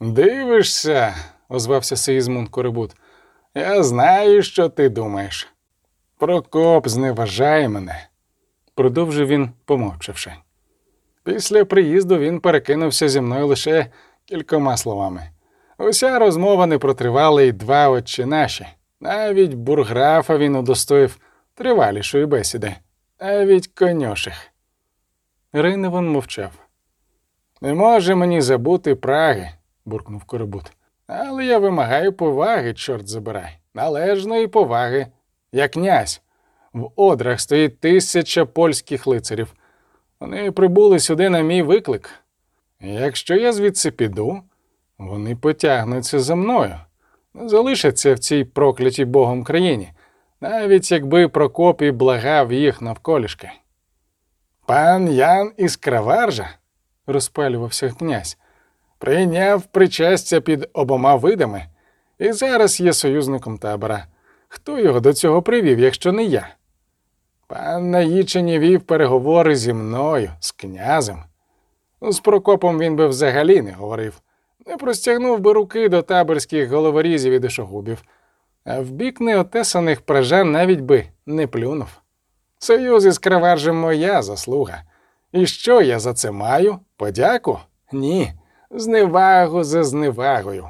Дивишся, озвався Сигізмунд Корибут. Я знаю, що ти думаєш. Прокоп зневажає мене, продовжив він, помовчавши. Після приїзду він перекинувся зі мною лише кількома словами. Уся розмова не протривала й два очі наші. Навіть бурграфа він удостоїв тривалішої бесіди, навіть коньоших. Рейневан мовчав. Не може мені забути Праги, буркнув Корибут. Але я вимагаю поваги, чорт забирай, належної поваги. Я князь. В одрах стоїть тисяча польських лицарів. Вони прибули сюди на мій виклик. Якщо я звідси піду, вони потягнуться за мною, залишаться в цій проклятій Богом країні, навіть якби Прокопій благав їх навколішки. Пан Ян із Краваржа, розпалювався князь, прийняв причастя під обома видами і зараз є союзником табора. Хто його до цього привів, якщо не я? Пан Наїчені вів переговори зі мною, з князем. З Прокопом він би взагалі не говорив, не простягнув би руки до таборських головорізів і дешогубів, а в бік неотесаних пражан навіть би не плюнув. Союз із Краваржем моя заслуга. І що я за це маю? Подяку? Ні. Зневагу за зневагою.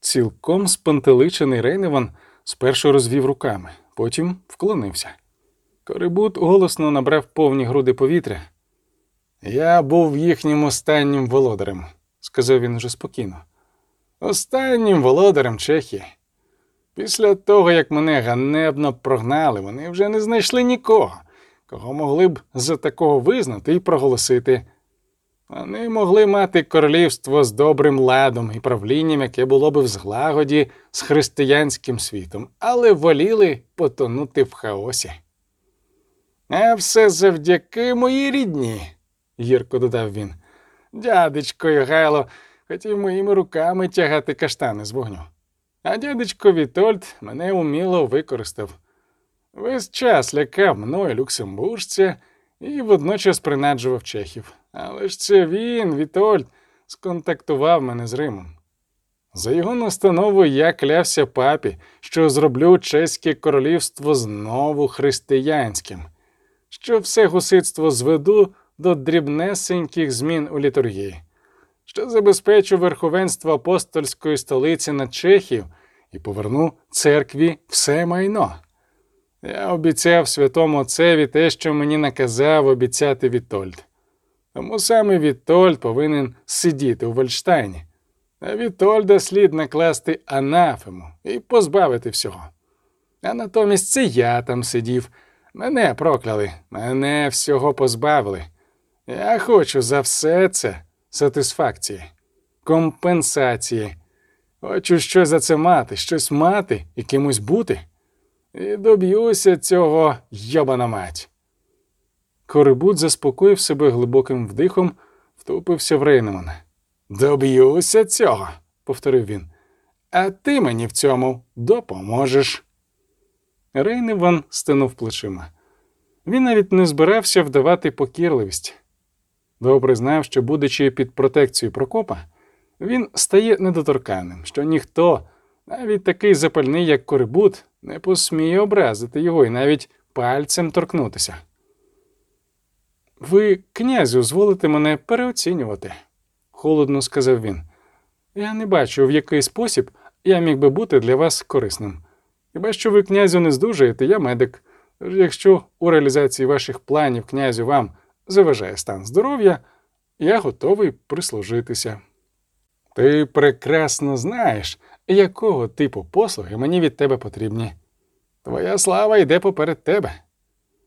Цілком спантеличений Рейневан спершу розвів руками, потім вклонився. Корибут голосно набрав повні груди повітря. Я був їхнім останнім володарем, сказав він вже спокійно. Останнім володарем Чехії. Після того, як мене ганебно прогнали, вони вже не знайшли нікого, кого могли б за такого визнати і проголосити. Вони могли мати королівство з добрим ладом і правлінням, яке було б в зглагоді з християнським світом, але воліли потонути в хаосі. А все завдяки моїй рідні, гірко додав він. Дядечко Йогайло хотів моїми руками тягати каштани з вогню. А дядечко Вітольд мене уміло використав. Весь час лякав мною люксембуржця і водночас принаджував чехів. Але ж це він, Вітольд, сконтактував мене з Римом. За його настановою я клявся папі, що зроблю чеське королівство знову християнським, що все гусицтво зведу до дрібнесеньких змін у літургії, що забезпечу верховенство апостольської столиці над Чехією і поверну церкві все майно. Я обіцяв святому отцеві те, що мені наказав обіцяти Вітольд. Тому саме Вітольд повинен сидіти у Вольштайні, а Вітольда слід накласти анафему і позбавити всього. А натомість це я там сидів, мене прокляли, мене всього позбавили. Я хочу за все це сатисфакції, компенсації. Хочу щось за це мати, щось мати і кимось бути. І доб'юся цього йобана мать. Корибут заспокоїв себе глибоким вдихом, втупився в Рейнемана. Доб'юся цього, повторив він. А ти мені в цьому допоможеш. Рейневан стинув плечима. Він навіть не збирався вдавати покірливість. Добре знав, що, будучи під протекцією Прокопа, він стає недоторканним, що ніхто, навіть такий запальний, як Корибут, не посміє образити його і навіть пальцем торкнутися. Ви, князю, зволите мене переоцінювати, холодно сказав він. Я не бачу, в який спосіб я міг би бути для вас корисним. Хіба що ви, князю, не здужаєте, я медик. Тож якщо у реалізації ваших планів князю вам заважає стан здоров'я, я готовий прислужитися. Ти прекрасно знаєш, якого типу послуги мені від тебе потрібні. Твоя слава йде поперед тебе.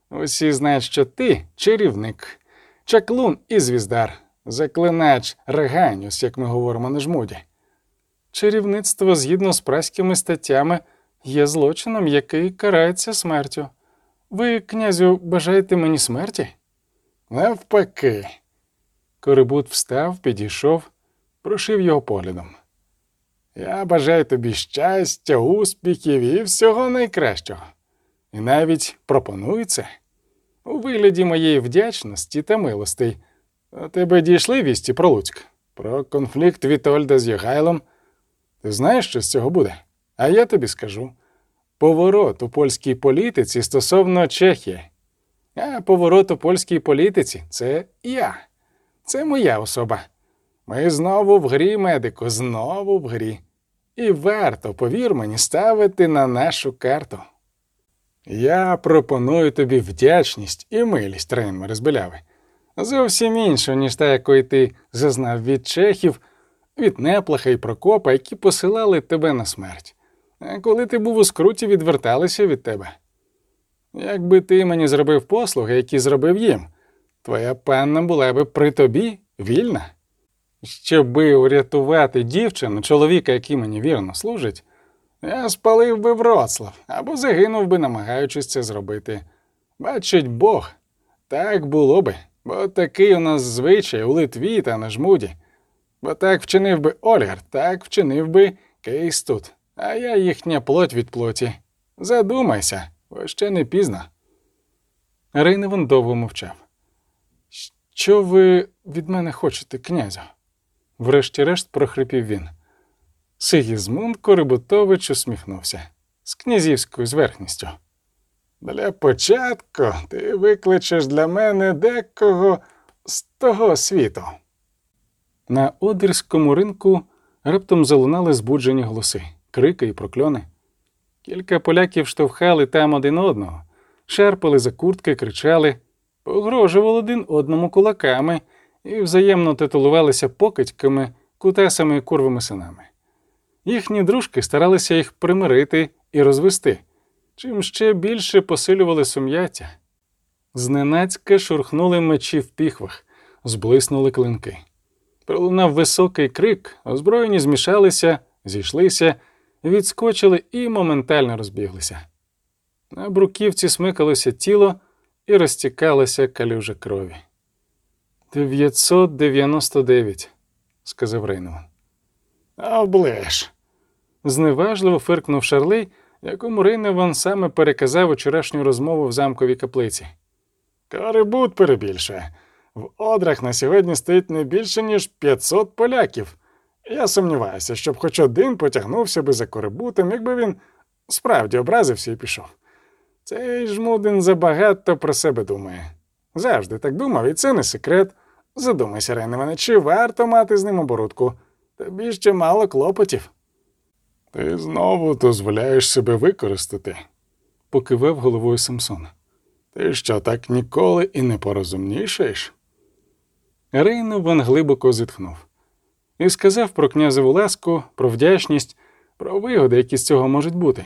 Усі знають, що ти чарівник, чаклун і звіздар, заклинач реганіус, як ми говоримо на жмуді. Чарівництво згідно з праськими статтями є злочином, який карається смертю. Ви, князю, бажаєте мені смерті? Навпаки. Корибут встав, підійшов, прошив його поглядом. Я бажаю тобі щастя, успіхів і всього найкращого. І навіть пропоную це у вигляді моєї вдячності та милостей. До тебе дійшли вісті про Луцьк? Про конфлікт Вітольда з Йогайлом. Ти знаєш, що з цього буде? А я тобі скажу. Поворот у польській політиці стосовно Чехії. А поворот у польській політиці це я. Це моя особа. Ми знову в грі, медику, знову в грі. І варто, повір мені, ставити на нашу карту. Я пропоную тобі вдячність і милість, Рейнмер з. Зовсім іншу, ніж та, якої ти зазнав від чехів, від Неплаха і Прокопа, які посилали тебе на смерть. А коли ти був у скруті, відверталися від тебе. Якби ти мені зробив послуги, які зробив їм, твоя панна була би при тобі вільна. Щоби урятувати дівчину, чоловіка, який мені вірно служить, я спалив би Вроцлав або загинув би, намагаючись це зробити. Бачить Бог, так було би, бо такий у нас звичай у Литві та на жмуді. Бо так вчинив би Ольгар, так вчинив би Кейс тут, а я їхня плоть від плоті. Задумайся, бо ще не пізно. Рейневан довго мовчав. Що ви від мене хочете, князю? Врешті-решт прохрипів він. Сигізмунд Корибутович усміхнувся з князівською зверхністю. Для початку ти викличеш для мене декого з того світу. На одерському ринку раптом залунали збуджені голоси, крики і прокльони. Кілька поляків штовхали там один одного, шерпали за куртки, кричали, погрожували один одному кулаками і взаємно титулувалися покидьками, кутесами і курвими синами. Їхні дружки старалися їх примирити і розвести, чим ще більше посилювали сум'яття. Зненацька шурхнули мечі в піхвах, зблиснули клинки. Пролунав високий крик, озброєні змішалися, зійшлися, відскочили і моментально розбіглися. На бруківці смикалося тіло і розтікалася калюжа крові. «999», – сказав Рейнман. Оближ. Зневажливо фиркнув Шарлей, якому Рейневан саме переказав вчорашню розмову в замковій каплиці. Корибут перебільшує. В одрах на сьогодні стоїть не більше, ніж 500 поляків. Я сумніваюся, щоб хоч один потягнувся би за корибутом, якби він справді образився і пішов. Цей жмудин забагато про себе думає. Завжди так думав, і це не секрет. Задумайся, Рейневане, чи варто мати з ним оборудку? Тобі ще мало клопотів. Ти знову дозволяєш себе використати, покивав головою Самсон. Ти що так ніколи і не порозумнішаєш? Рейнован глибоко зітхнув і сказав про князеву ласку, про вдячність, про вигоди, які з цього можуть бути.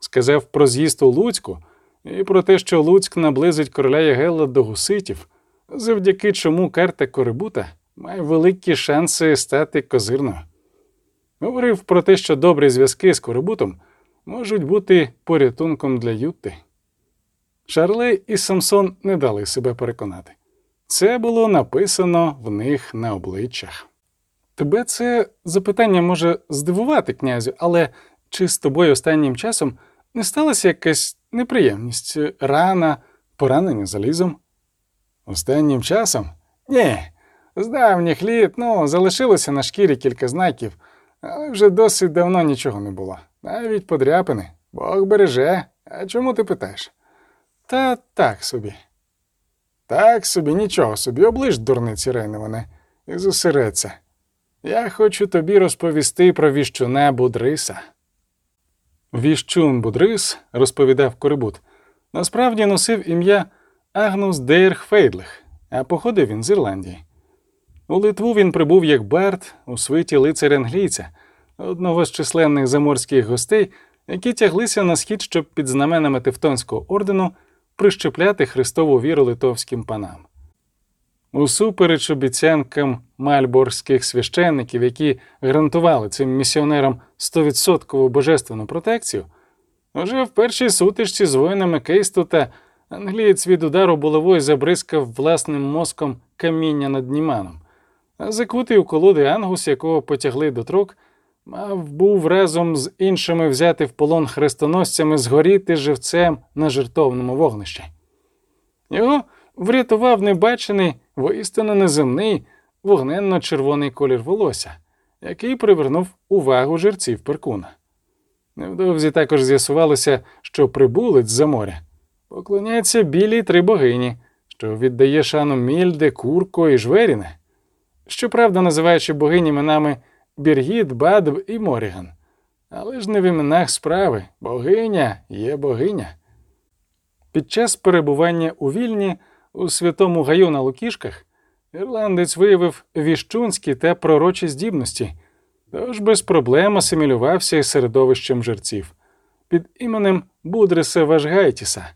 Сказав про з'їзд у Луцьку і про те, що Луцьк наблизить короля Ягелла до гуситів, завдяки чому карта Корибута має великі шанси стати козирною. Говорив про те, що добрі зв'язки з Корибутом можуть бути порятунком для Ютти. Шарлей і Самсон не дали себе переконати. Це було написано в них на обличчях. Тебе це запитання може здивувати, князю, але чи з тобою останнім часом не сталася якась неприємність, рана, поранення залізом? Останнім часом? Ні. З давніх літ, ну, залишилося на шкірі кілька знаків, але вже досить давно нічого не було. Навіть подряпини. Бог береже. А чому ти питаєш? Та так собі. Так собі, нічого собі, оближ дурниці Рейневане, і зосередься. Я хочу тобі розповісти про віщуна Будриса. Віщун Будрис, розповідав Корибут, насправді носив ім'я Агнус Дейрхфейдлих, а походив він з Ірландії. У Литву він прибув як бард у свиті лицаря англійця, одного з численних заморських гостей, які тяглися на схід, щоб під знаменами Тевтонського ордену прищепляти Христову віру литовським панам. Усупереч обіцянкам мальборських священників, які гарантували цим місіонерам 100% божественну протекцію, уже в першій сутичці з воїнами Кейстута англієць від удару булавою забризкав власним мозком каміння над Німаном, а закутий у колоди Ангус, якого потягли до трок, мав був разом з іншими взяти в полон хрестоносцями згоріти живцем на жертовному вогнищі. Його врятував небачений, воістину неземний, вогненно-червоний колір волосся, який привернув увагу жерців Перкуна. Невдовзі також з'ясувалося, що прибулець за моря поклоняється білій три богині, що віддає шану Мільде, Курко і Жверіне, щоправда, називаючи богині іменами Біргіт, Бадб і Моріган. Але ж не в іменах справи богиня є богиня. Під час перебування у вільні у святому гаю на Лукішках ірландець виявив віщунські та пророчі здібності, тож без проблем асимілювався із середовищем жерців під іменем Будриса Вашгайтіса,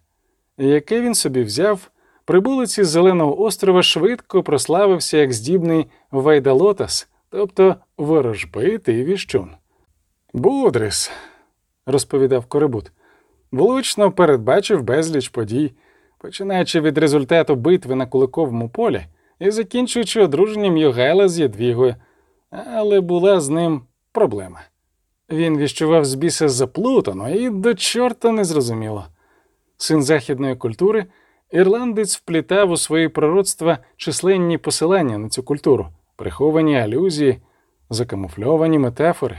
яке він собі взяв. Прибулець із Зеленого острова швидко прославився як здібний Вайдалотас, тобто ворожбитий віщун. Будрис, розповідав Корибут, влучно передбачив безліч подій, починаючи від результату битви на Куликовому полі і закінчуючи одруженням Йогайла з Ядвігою, але була з ним проблема. Він віщував з біса заплутано і до чорта незрозуміло. Син західної культури, ірландець вплітав у свої пророцтва численні посилання на цю культуру, приховані алюзії, закамуфльовані метафори,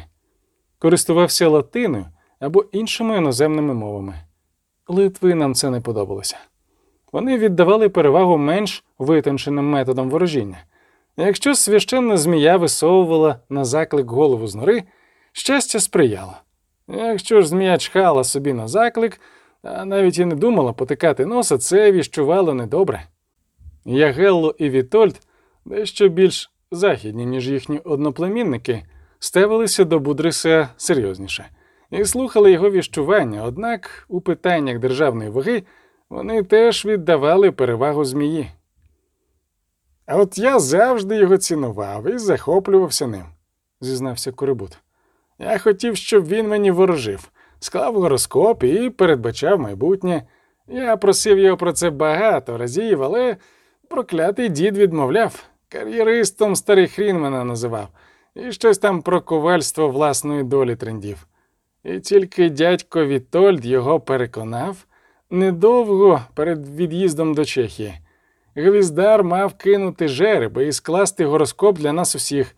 користувався латиною або іншими іноземними мовами. Литвинам це не подобалося. Вони віддавали перевагу менш витонченим методам ворожіння. Якщо священна змія висовувала на заклик голову з нори, щастя сприяло. Якщо ж змія чхала собі на заклик, а навіть і не думала потикати носа, це віщувало недобре. Ягелло і Вітольд, дещо більш західні, ніж їхні одноплемінники, ставилися до Будриса серйозніше і слухали його віщування, однак у питаннях державної ваги вони теж віддавали перевагу змії. А от я завжди його цінував і захоплювався ним, зізнався Корибут. Я хотів, щоб він мені ворожив, склав гороскоп і передбачав майбутнє. Я просив його про це багато разів, але проклятий дід відмовляв. Кар'єристом старий хрін мене називав, і щось там про ковальство власної долі трендів. І тільки дядько Вітольд його переконав недовго перед від'їздом до Чехії. Гвіздар мав кинути жереби і скласти гороскоп для нас усіх,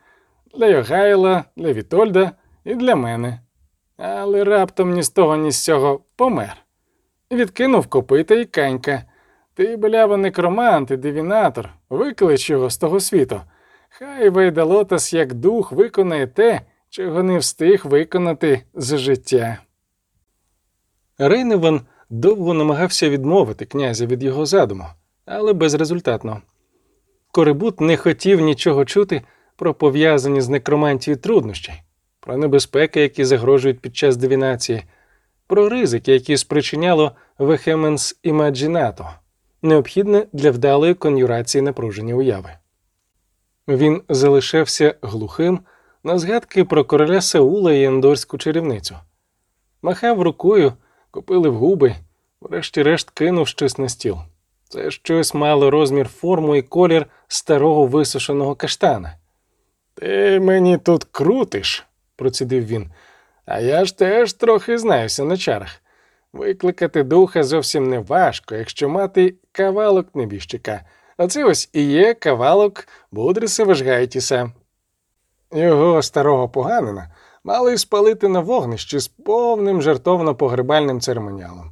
для Йогайла, для Вітольда і для мене. Але раптом ні з того, ні з цього помер. Відкинув копита і канька. Ти, блява, некромант і дивінатор, виклич його з того світу. Хай Вейдалотас, як дух, виконає те, чого не встиг виконати з життя. Рейневан довго намагався відмовити князя від його задуму, але безрезультатно. Корибут не хотів нічого чути про пов'язані з некромантією труднощі, про небезпеки, які загрожують під час дивінації, про ризики, які спричиняло вехеменс імаджінато, необхідне для вдалої кон'юрації напруження уяви. Він залишався глухим на згадки про короля Саула і ендорську чарівницю, махав рукою, купили в губи, врешті-решт кинув щось на стіл. Це щось мало розмір форму і колір старого висушеного каштана. Ти мені тут крутиш, процідив він, а я ж теж трохи знаюся на чарах. Викликати духа зовсім не важко, якщо мати кавалок небіжчика. А це ось і є кавалок Будриса Вежгайтіса. Його старого поганина мали спалити на вогнищі з повним жартовно погребальним церемоніалом.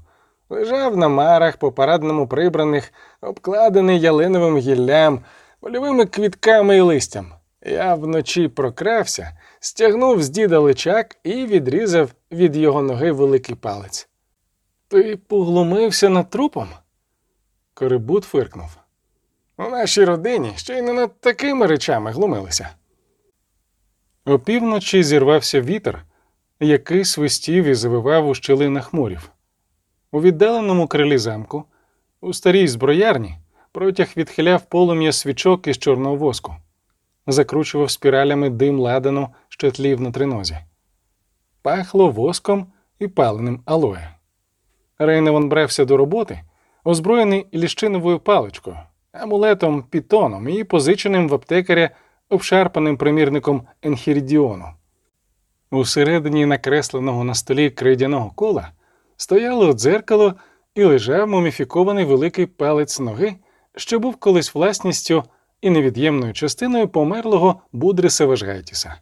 Лежав на марах, по парадному прибраних, обкладений ялиновим гіллям, польовими квітками і листям. Я вночі прокрався, стягнув з діда личак і відрізав від його ноги великий палець. Ти поглумився над трупом? Корибут фиркнув. У нашій родині ще й не над такими речами глумилися. Опівночі зірвався вітер, який свистів і завивав у щелинах морів. У віддаленому крилі замку, у старій зброярні, протяг відхиляв полум'я свічок із чорного воску, закручував спіралями дим ладану, що тлів на тринозі. Пахло воском і паленим алоє. Рейневан брався до роботи, озброєний ліщиновою паличкою, амулетом пітоном і позиченим в аптекаря обшарпаним примірником Енхірідіону. Усередині накресленого на столі крейдяного кола стояло дзеркало і лежав муміфікований великий палець ноги, що був колись власністю і невід'ємною частиною померлого Будриса Вежгайтіса.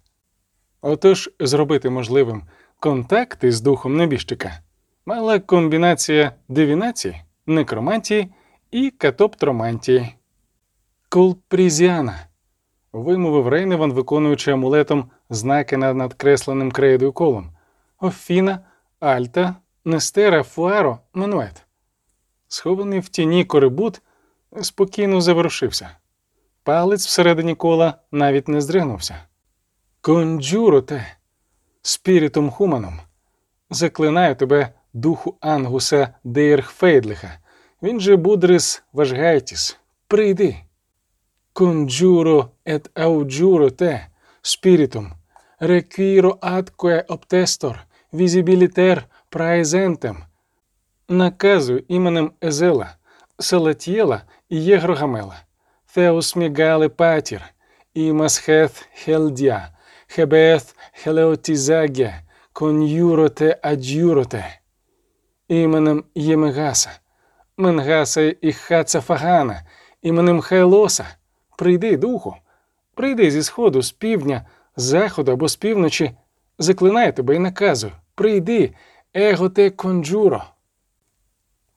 Отож, зробити можливим контакт із духом небіжчика мала комбінація дивінації, некромантії і катоптромантії. Кулпрізіана, вимовив Рейневан, виконуючи амулетом знаки над надкресленим крейдою колом. Офіна, Альта, Нестера, Фуаро, Менует. Схований в тіні корибут спокійно заворушився. Палець всередині кола навіть не здригнувся. Конджуроте, спірітом хуманом. Заклинаю тебе, духу Ангуса Дейрхфейдлиха. Він же Будрис Важгайтіс. Прийди. Conjuro et auguro te, spiritum, requiro atque obtestor, visibiliter praesentem. Наказую іменем Езела, Салатієла і Єгрогамела, Θεос мігале патір, імасхет хелдя, хебет хелеотізаге, кон'юроте ад'юроте, іменем Ємегаса, Менгаса і Хацафагана, іменем Хайлоса, Прийди, духу, прийди зі сходу, з півдня, з заходу або з півночі, заклинаю тебе і наказую. Прийди, его те конджуро.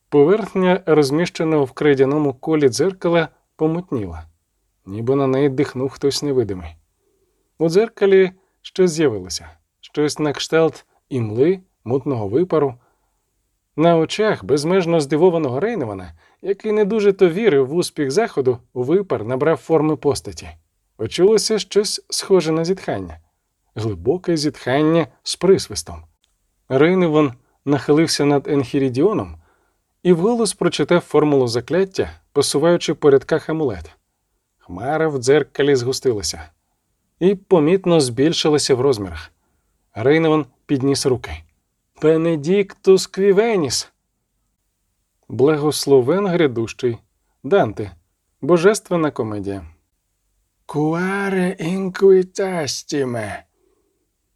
Поверхня, розміщеного в крейдяному колі дзеркала, помутніла, ніби на неї дихнув хтось невидимий. У дзеркалі щось з'явилося, щось на кшталт імли, мутного випару. На очах безмежно здивованого Рейневана, який не дуже то вірив в успіх заходу, випар набрав форми постаті. Почулося щось схоже на зітхання, глибоке зітхання з присвистом. Рейневан нахилився над Енхірідіоном і вголос прочитав формулу закляття, посуваючи по рядках амулет. Хмара в дзеркалі згустилася і помітно збільшилася в розмірах. Рейневан підніс руки. Пенедіктус Квівеніс. Благословен грядущий. Данте. Божественна комедія. Куаре інквітастіме.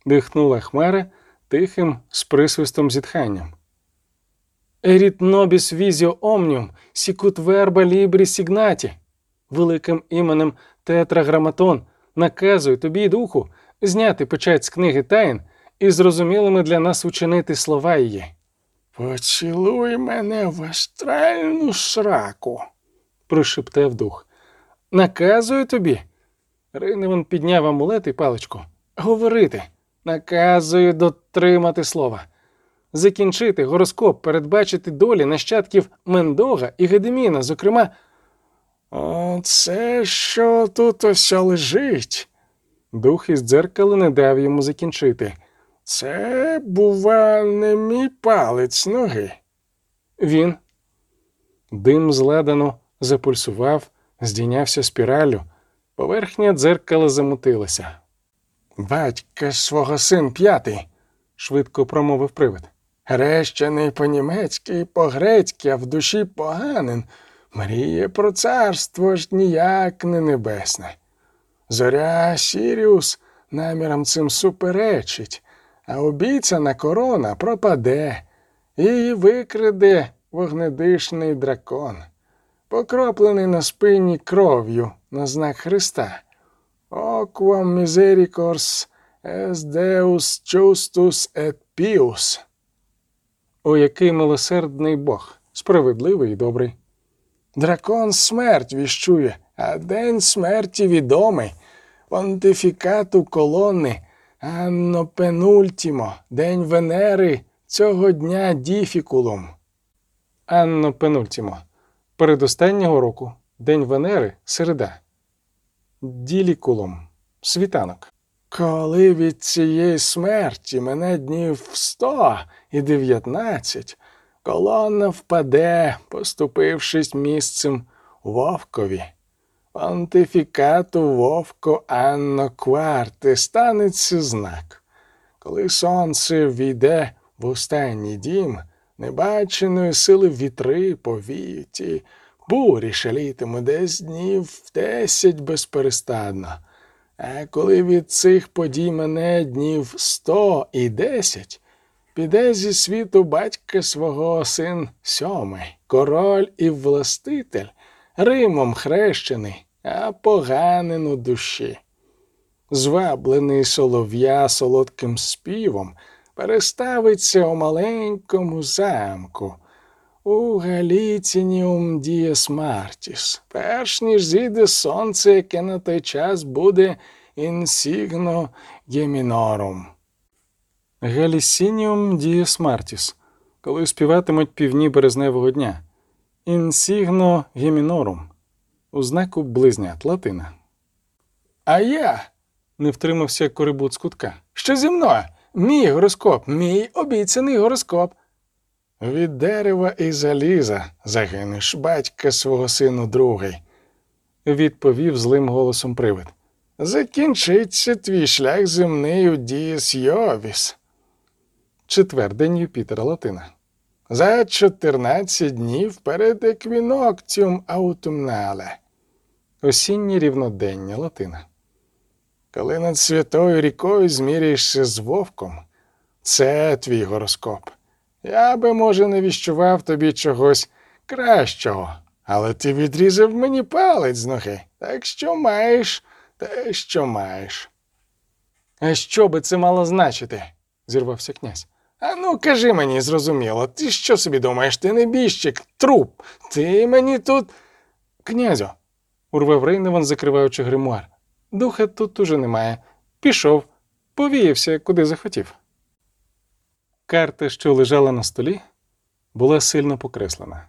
дихнула Хмара тихим з присвистом зітханням. Еріт нобіс візіо омніум, сікут верба лібрі сігнаті. Великим іменем Тетраграматон наказую тобі, духу, зняти печать з книги таїн і зрозумілими для нас учинити слова її. Поцілуй мене в астральну сраку, прошептав дух. Наказую тобі. Рейневан підняв амулет і паличку. Говорити, наказую дотримати слова, закінчити гороскоп, передбачити долі нащадків Мендога і Гедеміна, зокрема. Оце що тут ось лежить? Дух із дзеркала не дав йому закінчити. Це, бува, не мій палець ноги. Він. Дим зладано запульсував, здійнявся спіралю, поверхня дзеркала замутилася. Батька свого син п'ятий, швидко промовив привид. Хрещений по німецьки і по грецьки, а в душі поганин. Мріє про царство ж ніяк не небесне. Зоря Сіріус намірам цим суперечить а обіцяна корона пропаде, її викриде вогнедишний дракон, покроплений на спині кров'ю на знак Христа. O quam misericors est Deus justus et pius. О, який милосердний Бог, справедливий і добрий. Дракон смерть віщує, а день смерті відомий, понтифікату колони Анно пенультімо, день Венери, цього дня діфікулум. Анно пенультімо. Передостаннього року День Венери середа. Ділікулум. Світанок. Коли від цієї смерті мене днів сто і дев'ятнадцять, колона впаде, поступившись місцем вовкові. Понтифікату вовко Анно Кварти станеться знак. Коли сонце війде в останній дім, небаченої сили вітри повіють, і бурі шалітиме десь днів десять безперестанно. А коли від цих подій мене днів сто і десять, піде зі світу батька свого син сьомий, король і властитель, Римом хрещений а поганин душі. Зваблений солов'я солодким співом переставиться у маленькому замку у Галіцініум Дієс Мартіс, перш ніж зійде сонце, яке на той час буде інсігно гемінорум. Галісініум Дієс Мартіс, коли співатимуть півні березневого дня. Інсігно гемінорум у знаку близнят Латина. А я не втримався корибут з кутка. Що зі мною? Мій гороскоп, мій обіцяний гороскоп. Від дерева і заліза загинеш батька свого сину другий, відповів злим голосом привид. Закінчиться твій шлях земний у дієс Йовіс. Четвер день Юпітера Латина. За 14 днів перед еквінокціум аутумнале. Осіннє рівнодення Латина. Коли над святою рікою зміряєшся з вовком, це твій гороскоп. Я би, може, не віщував тобі чогось кращого, але ти відрізав мені палець з ноги, так що маєш те, що маєш. А що би це мало значити? зірвався князь. А ну, кажи мені, зрозуміло, ти що собі думаєш? Ти небіжчик, труп, ти мені тут. Князю, урвав Рейневан, закриваючи гримуар. Духа тут уже немає. Пішов, повіявся, куди захотів. Карта, що лежала на столі, була сильно покреслена.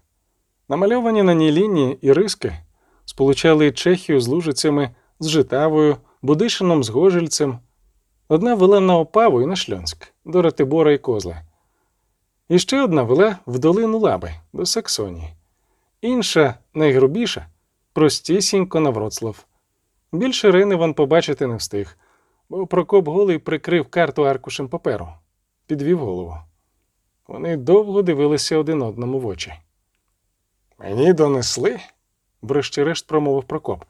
Намальовані на ній лінії і риски сполучали Чехію з Лужицями, з Житавою, Будишином з Гожельцем. Одна вела на Опаву і на Шльонськ, до Ратибора і Козла. І ще одна вела в долину Лаби до Саксонії. Інша, найгрубіша, простісінько на Вроцлав. Більше Рейневан побачити не встиг, бо Прокоп голий прикрив карту аркушем паперу, підвів голову. Вони довго дивилися один одному в очі. Мені донесли, врешті-решт промовив Прокоп,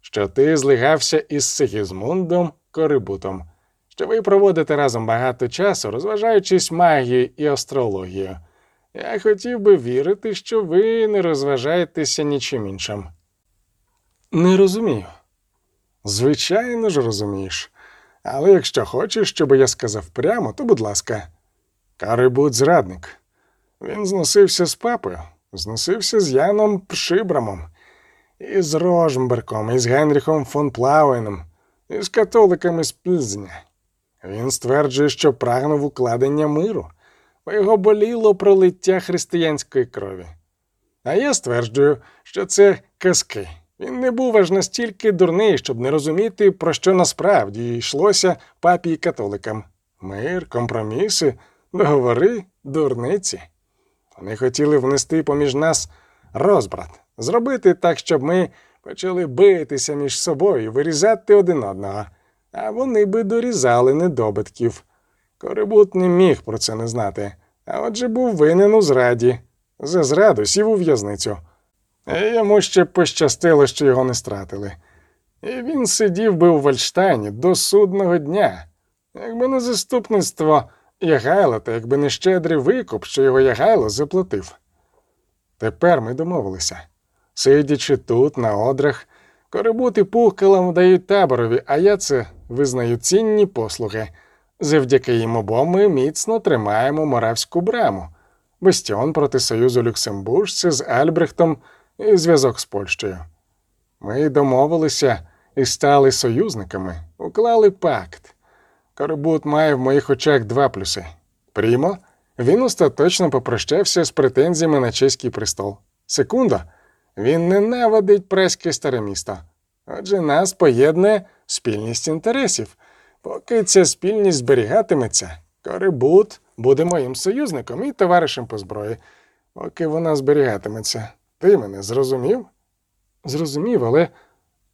що ти злигався із Сигізмундом Корибутом, що ви проводите разом багато часу, розважаючись магією і астрологією. Я хотів би вірити, що ви не розважаєтеся нічим іншим. Не розумію. Звичайно ж розумієш. Але якщо хочеш, щоб я сказав прямо, то будь ласка, Карибут зрадник. Він зносився з папою, зносився з Яном Пшибрамом, і з Рожмберком, і з Генріхом фон Плауеном, і з католиками з Пільзня. Він стверджує, що прагнув укладення миру, бо його боліло пролиття християнської крові. А я стверджую, що це казки. Він не був аж настільки дурний, щоб не розуміти, про що насправді йшлося папі і католикам. Мир, компроміси, договори, дурниці. Вони хотіли внести поміж нас розбрат, зробити так, щоб ми почали битися між собою, вирізати один одного, а вони би дорізали недобитків. Корибут не міг про це не знати, а отже був винен у зраді. За зраду сів у в'язницю. І йому ще пощастило, що його не стратили. І він сидів би у Вальштайні до судного дня, якби не заступництво Ягайла, та якби не щедрий викуп, що його Ягайло заплатив. Тепер ми домовилися. Сидячи тут, на одрах, корибути пухкалам дають таборові, а я це визнаю цінні послуги. Завдяки їм обом ми міцно тримаємо Моравську браму, бастіон проти Союзу Люксембуржців з Альбрехтом і зв'язок з Польщею. Ми домовилися і стали союзниками, уклали пакт. Корибут має в моїх очах два плюси. Прімо, він остаточно попрощався з претензіями на чеський престол. Секунда, він ненавидить преське старе місто. Отже, нас поєднує спільність інтересів. Поки ця спільність зберігатиметься, Корибут буде моїм союзником і товаришем по зброї. Поки вона зберігатиметься. Ти мене зрозумів? Зрозумів, але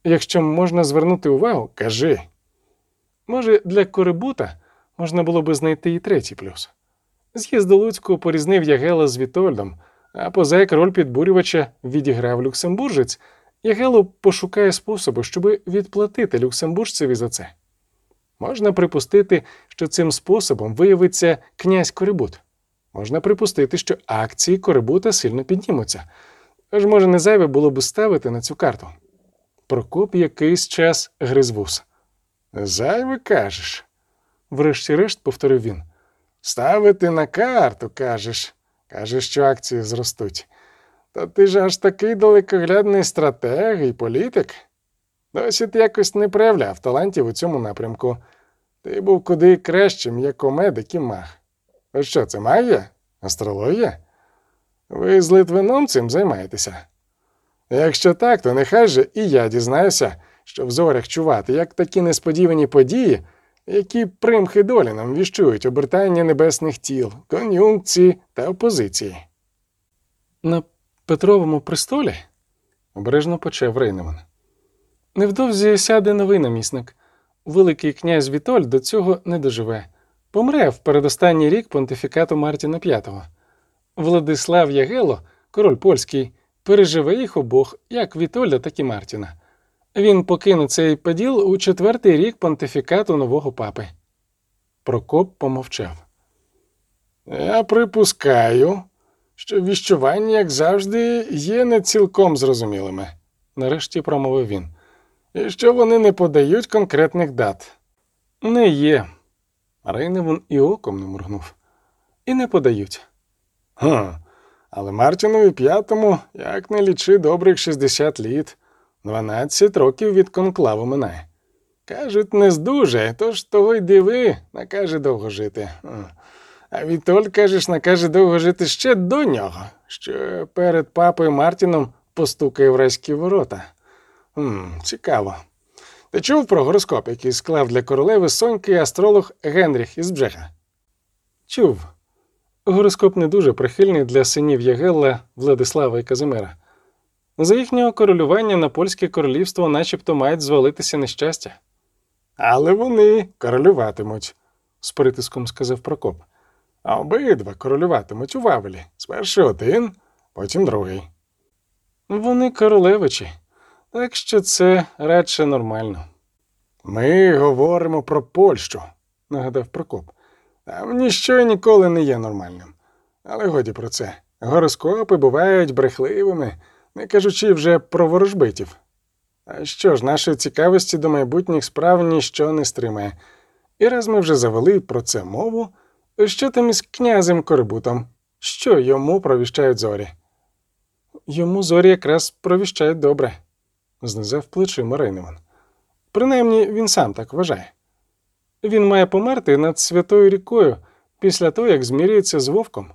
якщо можна звернути увагу, кажи. Може, для Корибута можна було би знайти і третій плюс. З'їзд до Луцького порізнив Ягела з Вітольдом, а позаяк роль підбурювача відіграв люксембуржець, Ягело пошукає способи, щоб відплатити люксембуржцеві за це. Можна припустити, що цим способом виявиться князь Корибут. Можна припустити, що акції Корибута сильно піднімуться. Тож, може, не зайве було б ставити на цю карту. Прокоп якийсь час гриз вус. Зайве кажеш, врешті-решт повторив він. Ставити на карту, кажеш. Кажеш, що акції зростуть. Та ти ж аж такий далекоглядний стратег і політик. Досі ти якось не проявляв талантів у цьому напрямку. Ти був куди кращим, як омедик і маг. А що це магія? Астрологія? Ви з Литвином цим займаєтеся? Якщо так, то нехай же і я дізнаюся, що в зорях чувати, як такі несподівані події, які примхи долі нам віщують обертання небесних тіл, кон'юнкції та опозиції. На Петровому престолі? обережно почав Рейневан. Невдовзі сяде новий намісник. Великий князь Вітоль до цього не доживе. Помре в передостанній рік понтифікату Мартіна V. Владислав Ягело, король польський, переживе їх обох, як Вітоля, так і Мартіна. Він покине цей поділ у четвертий рік понтифікату нового папи. Прокоп помовчав. Я припускаю, що віщування, як завжди, є не цілком зрозумілими, нарешті промовив він, і що вони не подають конкретних дат. Не є. Рейневон і оком не моргнув. І не подають. Хм, але Мартінові п'ятому, як не лічи добрих 60 літ, 12 років від конклаву минає. Кажуть, не здужає, тож того й диви, накаже довго жити. А Вітоль, кажеш, накаже довго жити ще до нього, що перед папою Мартіном постукає в райські ворота. Хм, Цікаво. Ти чув про гороскоп, який склав для королеви соньки астролог Генріх із Бжега? Чув. Гороскоп не дуже прихильний для синів Ягелла, Владислава і Казимира. За їхнього королювання на польське королівство начебто мають звалитися нещастя. Але вони королюватимуть, з притиском сказав Прокоп. А обидва королюватимуть у Вавелі. Спершу один, потім другий. Вони королевичі, так що це радше нормально. Ми говоримо про Польщу, нагадав Прокоп. Ніщо ніколи не є нормальним. Але годі про це. Гороскопи бувають брехливими, не кажучи вже про ворожбитів. А що ж, нашої цікавості до майбутніх справ ніщо не стримає. І раз ми вже завели про це мову, що там із князем Корибутом? Що йому провіщають зорі? Йому зорі якраз провіщають добре, знизав плечима Рейневан. Принаймні він сам так вважає. Він має померти над святою рікою після того, як змірюється з вовком.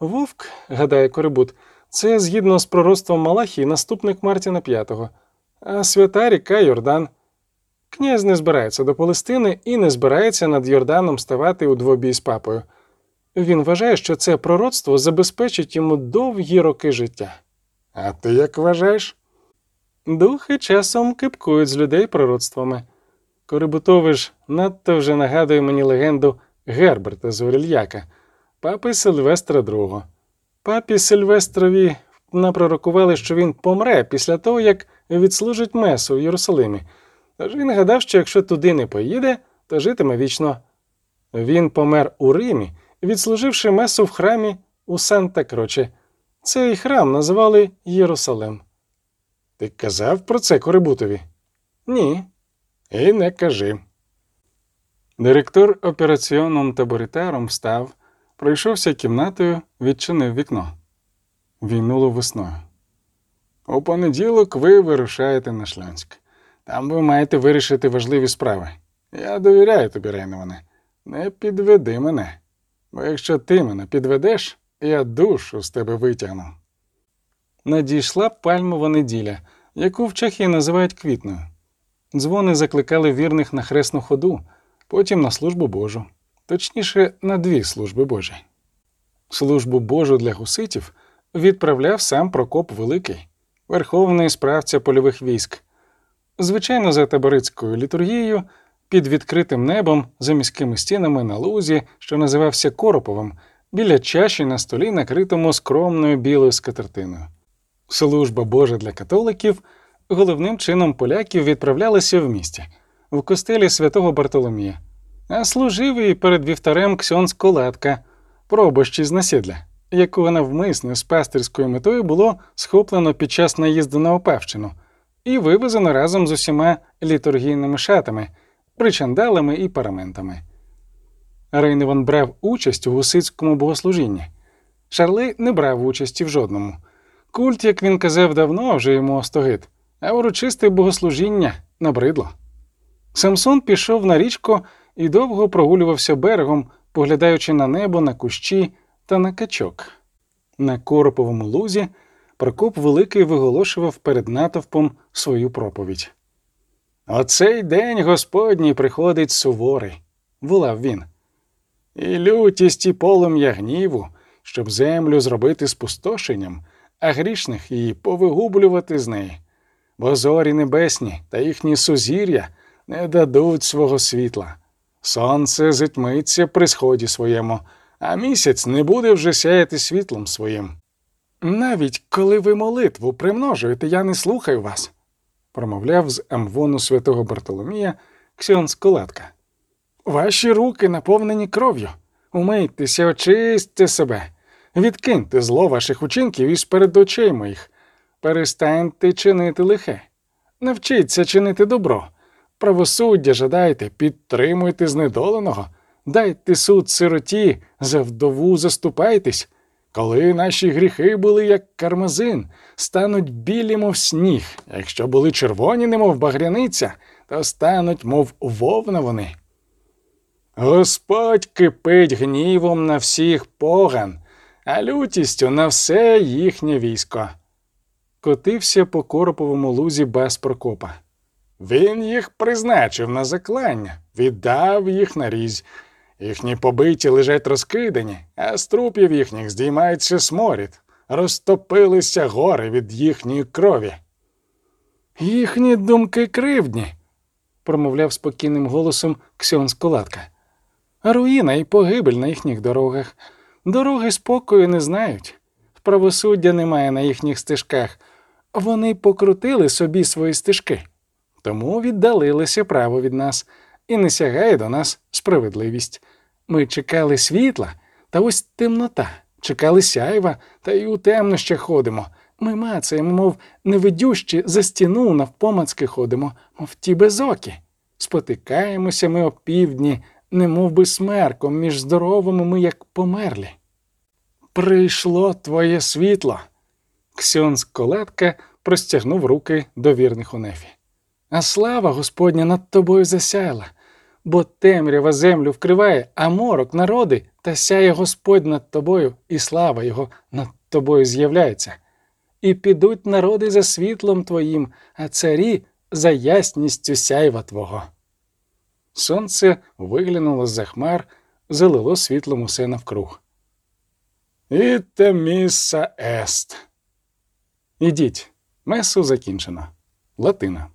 Вовк, гадає Корибут, це згідно з пророцтвом Малахії наступник Мартіна V, а свята ріка Йордан. Князь не збирається до Палестини і не збирається над Йорданом ставати у двобій з папою. Він вважає, що це пророцтво забезпечить йому довгі роки життя. А ти як вважаєш? Духи часом кипкують з людей пророцтвами. Корибутович надто вже нагадує мені легенду Герберта з Орільяка, папи Сильвестра II. Папі Сильвестрові напророкували, що він помре після того, як відслужить месу в Єрусалимі. Тож він гадав, що якщо туди не поїде, то житиме вічно. Він помер у Римі, відслуживши месу в храмі у Санта Кроче. Цей храм називали Єрусалим. Ти казав про це Корибутові? Ні. І не кажи. Директор операційним таборитаром встав, пройшовся кімнатою, відчинив вікно. Війнуло весною. У понеділок ви вирушаєте на Шлянськ. Там ви маєте вирішити важливі справи. Я довіряю тобі, Рейноване. Не підведи мене. Бо якщо ти мене підведеш, я душу з тебе витягну. Надійшла пальмова неділя, яку в Чехії називають квітною. Дзвони закликали вірних на хресну ходу, потім на службу Божу, точніше, на дві служби Божі. Службу Божу для гуситів відправляв сам Прокоп Великий, верховний справця польових військ. Звичайно, за таборицькою літургією, під відкритим небом, за міськими стінами на лузі, що називався Короповим, біля чаші на столі, накритому скромною білою скатертиною. Служба Божа для католиків головним чином поляків відправлялася в місті, в костелі святого Бартоломія, а служив і перед вівтарем Ксьон Колатка, пробощі з насідля, яку навмисно з пастирською метою було схоплено під час наїзду на Опавщину. і вивезено разом з усіма літургійними шатами, причандалами і параментами. Рейневан брав участь у гусицькому богослужінні. Шарли не брав участі в жодному. Культ, як він казав давно, вже йому остогид, а урочисте богослужіння набридло. Самсон пішов на річку і довго прогулювався берегом, поглядаючи на небо, на кущі та на качок. На короповому лузі Прокоп Великий виголошував перед натовпом свою проповідь. Оцей день Господній приходить суворий, волав він, і лютість і полум'я гніву, щоб землю зробити спустошенням, а грішних її повигублювати з неї, бо зорі небесні та їхні сузір'я не дадуть свого світла. Сонце зитьмиться при сході своєму, а місяць не буде вже сяяти світлом своїм. Навіть коли ви молитву примножуєте, я не слухаю вас, промовляв з амвону святого Бартоломія Ксьон Сколатка. Ваші руки наповнені кров'ю. Умийтеся, очистьте себе, відкиньте зло ваших учинків із перед очей моїх, перестаньте чинити лихе, навчіться чинити добро, правосуддя жадайте, підтримуйте знедоленого, дайте суд сироті, за вдову заступайтесь. Коли наші гріхи були як кармазин, стануть білі, мов сніг, якщо були червоні, немов багряниця, то стануть, мов вовна вони. Господь кипить гнівом на всіх поган, а лютістю на все їхнє військо. Котився по короповому лузі без Прокопа. Він їх призначив на заклання, віддав їх на різь. Їхні побиті лежать розкидані, а з трупів їхніх здіймається сморід, розтопилися гори від їхньої крові. Їхні думки кривдні, промовляв спокійним голосом Ксьон Сколатка. Руїна і погибель на їхніх дорогах. Дороги спокою не знають, правосуддя немає на їхніх стежках. Вони покрутили собі свої стежки, тому віддалилися право від нас і не сягає до нас справедливість. Ми чекали світла, та ось темнота, чекали сяйва, та й у темнощах ходимо. Ми мацаємо, мов невидющі, за стіну навпомацки ходимо, мов ті безокі. Спотикаємося ми опівдні, не мов би смерком, між здоровими ми, як померлі. Прийшло твоє світло. Ксьон з колетка простягнув руки до вірних у нефі. А слава Господня над тобою засяяла, бо темрява землю вкриває, а морок народи, та сяє Господь над тобою, і слава Його над тобою з'являється. І підуть народи за світлом твоїм, а царі за ясністю сяйва Твого. Сонце виглянуло з за хмар, залило світлом усе навкруг. Іте міса ест. Ідіть, месу закінчено. Латина.